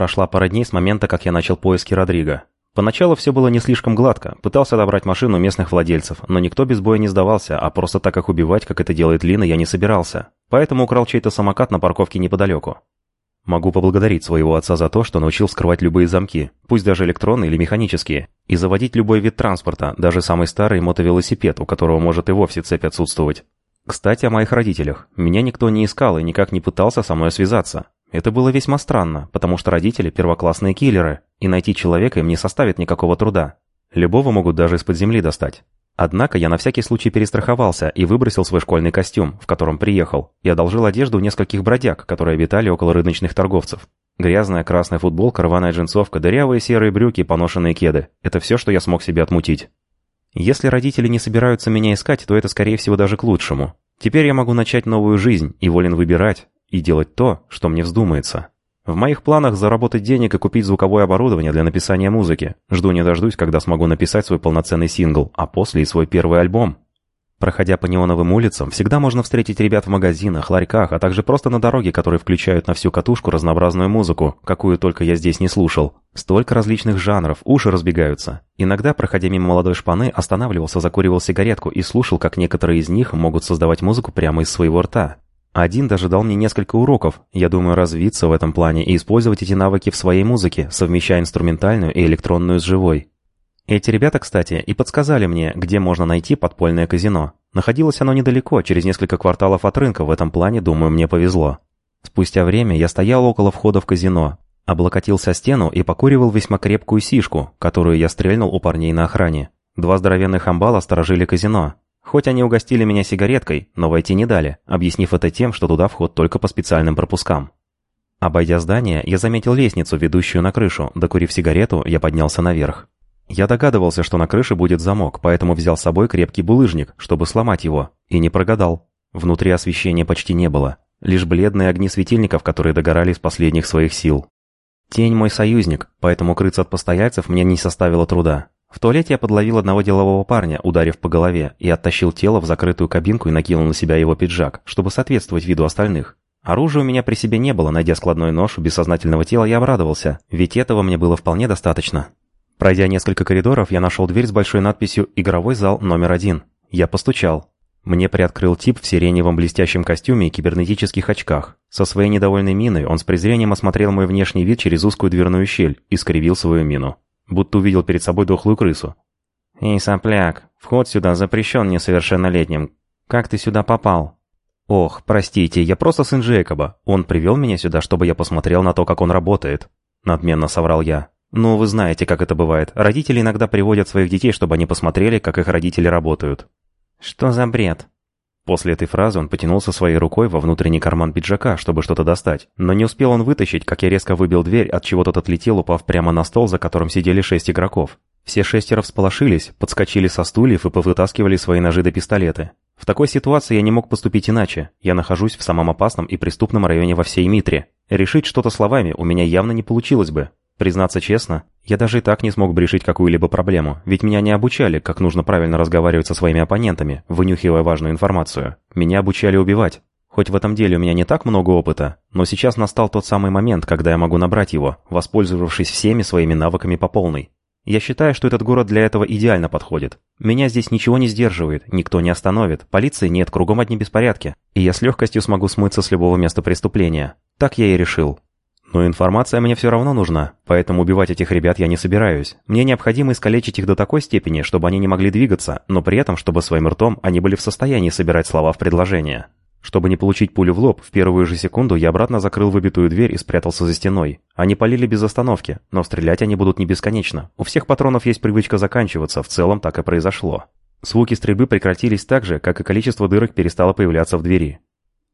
Прошла пара дней с момента, как я начал поиски Родриго. Поначалу все было не слишком гладко. Пытался отобрать машину местных владельцев, но никто без боя не сдавался, а просто так их убивать, как это делает Лина, я не собирался. Поэтому украл чей-то самокат на парковке неподалеку. Могу поблагодарить своего отца за то, что научил вскрывать любые замки, пусть даже электронные или механические, и заводить любой вид транспорта, даже самый старый мотовелосипед, у которого может и вовсе цепь отсутствовать. Кстати, о моих родителях. Меня никто не искал и никак не пытался со мной связаться. Это было весьма странно, потому что родители – первоклассные киллеры, и найти человека им не составит никакого труда. Любого могут даже из-под земли достать. Однако я на всякий случай перестраховался и выбросил свой школьный костюм, в котором приехал, и одолжил одежду у нескольких бродяг, которые обитали около рыночных торговцев. Грязная красная футболка, рваная джинсовка, дырявые серые брюки, поношенные кеды – это все, что я смог себе отмутить. Если родители не собираются меня искать, то это, скорее всего, даже к лучшему. Теперь я могу начать новую жизнь и волен выбирать, и делать то, что мне вздумается. В моих планах заработать денег и купить звуковое оборудование для написания музыки. Жду не дождусь, когда смогу написать свой полноценный сингл, а после и свой первый альбом. Проходя по неоновым улицам, всегда можно встретить ребят в магазинах, ларьках, а также просто на дороге, которые включают на всю катушку разнообразную музыку, какую только я здесь не слушал. Столько различных жанров, уши разбегаются. Иногда, проходя мимо молодой шпаны, останавливался, закуривал сигаретку и слушал, как некоторые из них могут создавать музыку прямо из своего рта. Один даже дал мне несколько уроков. Я думаю развиться в этом плане и использовать эти навыки в своей музыке, совмещая инструментальную и электронную с живой. Эти ребята, кстати, и подсказали мне, где можно найти подпольное казино. Находилось оно недалеко, через несколько кварталов от рынка, в этом плане, думаю, мне повезло. Спустя время я стоял около входа в казино, облокотился стену и покуривал весьма крепкую сишку, которую я стрельнул у парней на охране. Два здоровенных амбала сторожили казино, Хоть они угостили меня сигареткой, но войти не дали, объяснив это тем, что туда вход только по специальным пропускам. Обойдя здание, я заметил лестницу, ведущую на крышу. Докурив сигарету, я поднялся наверх. Я догадывался, что на крыше будет замок, поэтому взял с собой крепкий булыжник, чтобы сломать его. И не прогадал. Внутри освещения почти не было. Лишь бледные огни светильников, которые догорали из последних своих сил. Тень мой союзник, поэтому крыться от постояльцев мне не составило труда. В туалете я подловил одного делового парня, ударив по голове, и оттащил тело в закрытую кабинку и накинул на себя его пиджак, чтобы соответствовать виду остальных. Оружия у меня при себе не было, найдя складной нож у бессознательного тела, я обрадовался, ведь этого мне было вполне достаточно. Пройдя несколько коридоров, я нашел дверь с большой надписью «Игровой зал номер один». Я постучал. Мне приоткрыл тип в сиреневом блестящем костюме и кибернетических очках. Со своей недовольной миной он с презрением осмотрел мой внешний вид через узкую дверную щель и скривил свою мину будто увидел перед собой дохлую крысу. «Эй, сопляк, вход сюда запрещен несовершеннолетним. Как ты сюда попал?» «Ох, простите, я просто сын Джейкоба. Он привел меня сюда, чтобы я посмотрел на то, как он работает». Надменно соврал я. «Ну, вы знаете, как это бывает. Родители иногда приводят своих детей, чтобы они посмотрели, как их родители работают». «Что за бред?» После этой фразы он потянулся своей рукой во внутренний карман пиджака, чтобы что-то достать. Но не успел он вытащить, как я резко выбил дверь, от чего тот отлетел, упав прямо на стол, за которым сидели шесть игроков. Все шестеро всполошились, подскочили со стульев и повытаскивали свои ножи до пистолеты. В такой ситуации я не мог поступить иначе. Я нахожусь в самом опасном и преступном районе во всей Митре. Решить что-то словами у меня явно не получилось бы. Признаться честно, я даже и так не смог бы решить какую-либо проблему, ведь меня не обучали, как нужно правильно разговаривать со своими оппонентами, вынюхивая важную информацию. Меня обучали убивать. Хоть в этом деле у меня не так много опыта, но сейчас настал тот самый момент, когда я могу набрать его, воспользовавшись всеми своими навыками по полной. Я считаю, что этот город для этого идеально подходит. Меня здесь ничего не сдерживает, никто не остановит, полиции нет, кругом одни беспорядки, и я с легкостью смогу смыться с любого места преступления. Так я и решил. Но информация мне все равно нужна, поэтому убивать этих ребят я не собираюсь. Мне необходимо искалечить их до такой степени, чтобы они не могли двигаться, но при этом, чтобы своим ртом они были в состоянии собирать слова в предложение. Чтобы не получить пулю в лоб, в первую же секунду я обратно закрыл выбитую дверь и спрятался за стеной. Они полили без остановки, но стрелять они будут не бесконечно. У всех патронов есть привычка заканчиваться, в целом так и произошло. Звуки стрельбы прекратились так же, как и количество дырок перестало появляться в двери.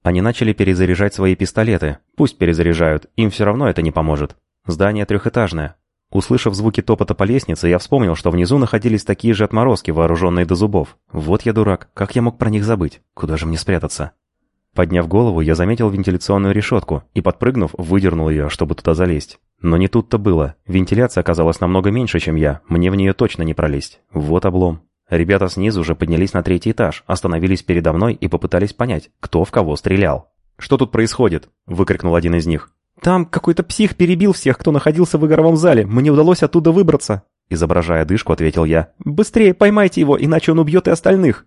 Они начали перезаряжать свои пистолеты. Пусть перезаряжают, им все равно это не поможет. Здание трехэтажное. Услышав звуки топота по лестнице, я вспомнил, что внизу находились такие же отморозки, вооруженные до зубов. Вот я дурак, как я мог про них забыть? Куда же мне спрятаться? Подняв голову, я заметил вентиляционную решетку и, подпрыгнув, выдернул ее, чтобы туда залезть. Но не тут-то было. Вентиляция оказалась намного меньше, чем я. Мне в нее точно не пролезть. Вот облом. Ребята снизу уже поднялись на третий этаж, остановились передо мной и попытались понять, кто в кого стрелял. «Что тут происходит?» – выкрикнул один из них. Там какой-то псих перебил всех, кто находился в игровом зале. Мне удалось оттуда выбраться. Изображая дышку, ответил я. «Быстрее поймайте его, иначе он убьет и остальных!»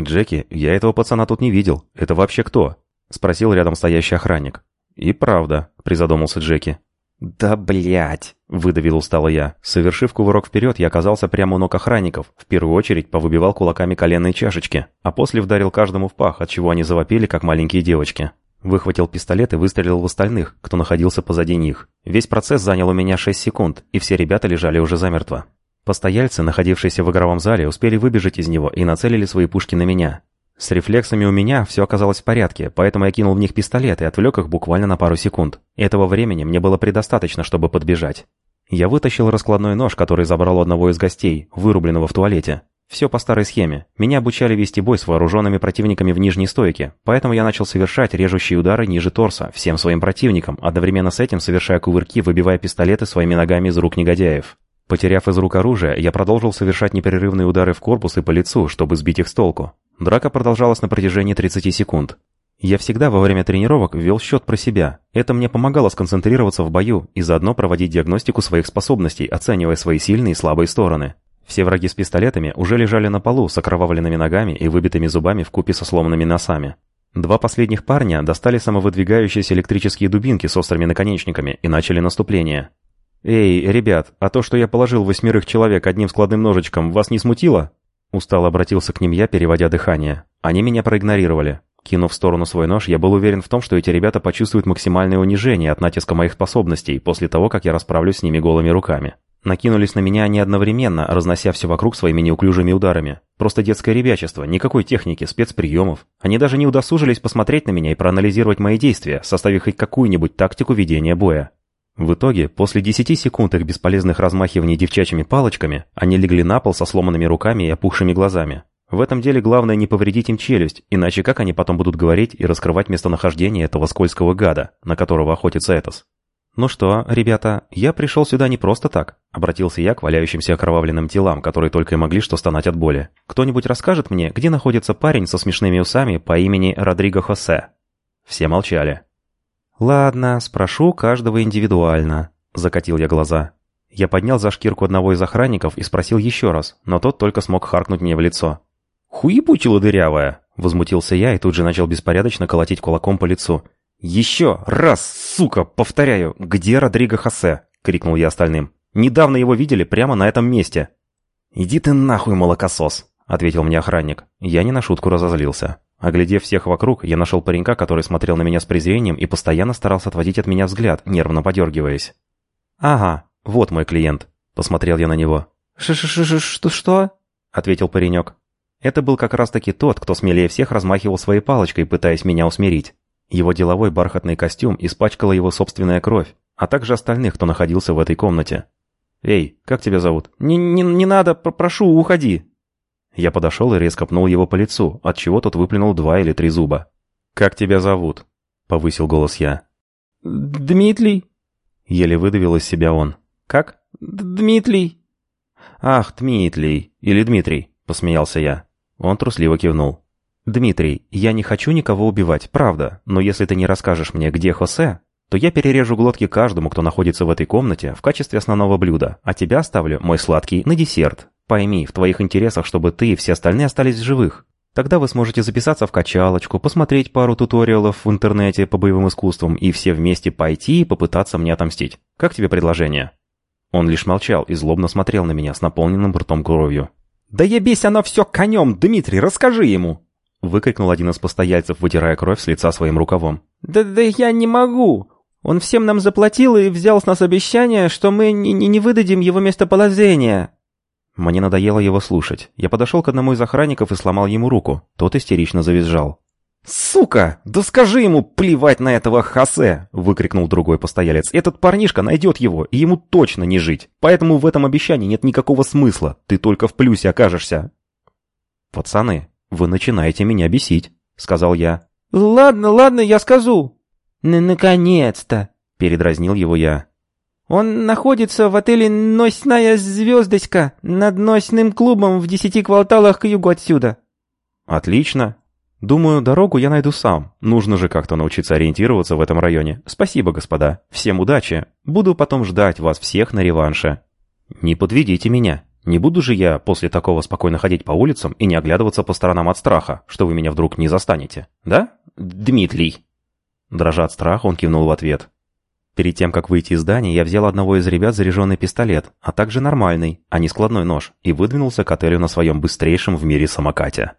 «Джеки, я этого пацана тут не видел. Это вообще кто?» Спросил рядом стоящий охранник. «И правда», — призадумался Джеки. «Да блять!» — выдавил устало я. Совершив кувырок вперед, я оказался прямо у ног охранников. В первую очередь повыбивал кулаками коленные чашечки, а после вдарил каждому в пах, от чего они завопили, как маленькие девочки. Выхватил пистолет и выстрелил в остальных, кто находился позади них. Весь процесс занял у меня 6 секунд, и все ребята лежали уже замертво. Постояльцы, находившиеся в игровом зале, успели выбежать из него и нацелили свои пушки на меня. С рефлексами у меня все оказалось в порядке, поэтому я кинул в них пистолет и отвлек их буквально на пару секунд. Этого времени мне было предостаточно, чтобы подбежать. Я вытащил раскладной нож, который забрал одного из гостей, вырубленного в туалете. Все по старой схеме. Меня обучали вести бой с вооруженными противниками в нижней стойке, поэтому я начал совершать режущие удары ниже торса всем своим противникам, одновременно с этим совершая кувырки, выбивая пистолеты своими ногами из рук негодяев. Потеряв из рук оружие, я продолжил совершать непрерывные удары в корпус и по лицу, чтобы сбить их с толку. Драка продолжалась на протяжении 30 секунд. Я всегда во время тренировок вел счет про себя. Это мне помогало сконцентрироваться в бою и заодно проводить диагностику своих способностей, оценивая свои сильные и слабые стороны. Все враги с пистолетами уже лежали на полу с окровавленными ногами и выбитыми зубами в купе со сломанными носами. Два последних парня достали самовыдвигающиеся электрические дубинки с острыми наконечниками и начали наступление. «Эй, ребят, а то, что я положил восьмерых человек одним складным ножичком, вас не смутило?» Устало обратился к ним я, переводя дыхание. Они меня проигнорировали. Кинув в сторону свой нож, я был уверен в том, что эти ребята почувствуют максимальное унижение от натиска моих способностей после того, как я расправлюсь с ними голыми руками. Накинулись на меня они одновременно, разнося все вокруг своими неуклюжими ударами. Просто детское ребячество, никакой техники, спецприемов. Они даже не удосужились посмотреть на меня и проанализировать мои действия, составив хоть какую-нибудь тактику ведения боя. В итоге, после 10 секунд их бесполезных размахиваний девчачьими палочками, они легли на пол со сломанными руками и опухшими глазами. В этом деле главное не повредить им челюсть, иначе как они потом будут говорить и раскрывать местонахождение этого скользкого гада, на которого охотится Этос? «Ну что, ребята, я пришел сюда не просто так», — обратился я к валяющимся окровавленным телам, которые только и могли что стонать от боли. «Кто-нибудь расскажет мне, где находится парень со смешными усами по имени Родриго Хосе?» Все молчали. «Ладно, спрошу каждого индивидуально», — закатил я глаза. Я поднял за шкирку одного из охранников и спросил еще раз, но тот только смог харкнуть мне в лицо. «Хуебучила дырявая!» — возмутился я и тут же начал беспорядочно колотить кулаком по лицу. «Еще раз, сука, повторяю, где Родриго Хосе?» — крикнул я остальным. «Недавно его видели прямо на этом месте». «Иди ты нахуй, молокосос!» — ответил мне охранник. Я не на шутку разозлился. Оглядев всех вокруг, я нашел паренька, который смотрел на меня с презрением и постоянно старался отводить от меня взгляд, нервно подергиваясь. «Ага, вот мой клиент», — посмотрел я на него. «Ш-ш-ш-что?» что? ответил паренек. Это был как раз-таки тот, кто смелее всех размахивал своей палочкой, пытаясь меня усмирить. Его деловой бархатный костюм испачкала его собственная кровь, а также остальных, кто находился в этой комнате. «Эй, как тебя зовут?» «Не, не, не надо, прошу, уходи!» Я подошел и резко пнул его по лицу, от чего тот выплюнул два или три зуба. «Как тебя зовут?» — повысил голос я. «Дмитрий?» — еле выдавил из себя он. «Как?» «Дмитрий». «Ах, Дмитрий. Или Дмитрий», — посмеялся я. Он трусливо кивнул. «Дмитрий, я не хочу никого убивать, правда, но если ты не расскажешь мне, где Хосе, то я перережу глотки каждому, кто находится в этой комнате, в качестве основного блюда, а тебя оставлю, мой сладкий, на десерт. Пойми, в твоих интересах, чтобы ты и все остальные остались в живых. Тогда вы сможете записаться в качалочку, посмотреть пару туториалов в интернете по боевым искусствам и все вместе пойти и попытаться мне отомстить. Как тебе предложение?» Он лишь молчал и злобно смотрел на меня с наполненным ртом кровью. «Да ебись оно все конем, Дмитрий, расскажи ему!» Выкрикнул один из постояльцев, вытирая кровь с лица своим рукавом. «Да, да я не могу! Он всем нам заплатил и взял с нас обещание, что мы не, не выдадим его местоположение!» Мне надоело его слушать. Я подошел к одному из охранников и сломал ему руку. Тот истерично завизжал. «Сука! Да скажи ему плевать на этого Хосе!» — выкрикнул другой постоялец. «Этот парнишка найдет его, и ему точно не жить. Поэтому в этом обещании нет никакого смысла. Ты только в плюсе окажешься». «Пацаны, «Вы начинаете меня бесить», — сказал я. «Ладно, ладно, я скажу». «Наконец-то», — передразнил его я. «Он находится в отеле «Носная звездочка» над ночным клубом в десяти кварталах к югу отсюда». «Отлично. Думаю, дорогу я найду сам. Нужно же как-то научиться ориентироваться в этом районе. Спасибо, господа. Всем удачи. Буду потом ждать вас всех на реванше. Не подведите меня. Не буду же я после такого спокойно ходить по улицам и не оглядываться по сторонам от страха, что вы меня вдруг не застанете. Да, Дмитрий?» Дрожа от страха, он кивнул в ответ. Перед тем, как выйти из здания, я взял одного из ребят заряженный пистолет, а также нормальный, а не складной нож, и выдвинулся к отелю на своем быстрейшем в мире самокате.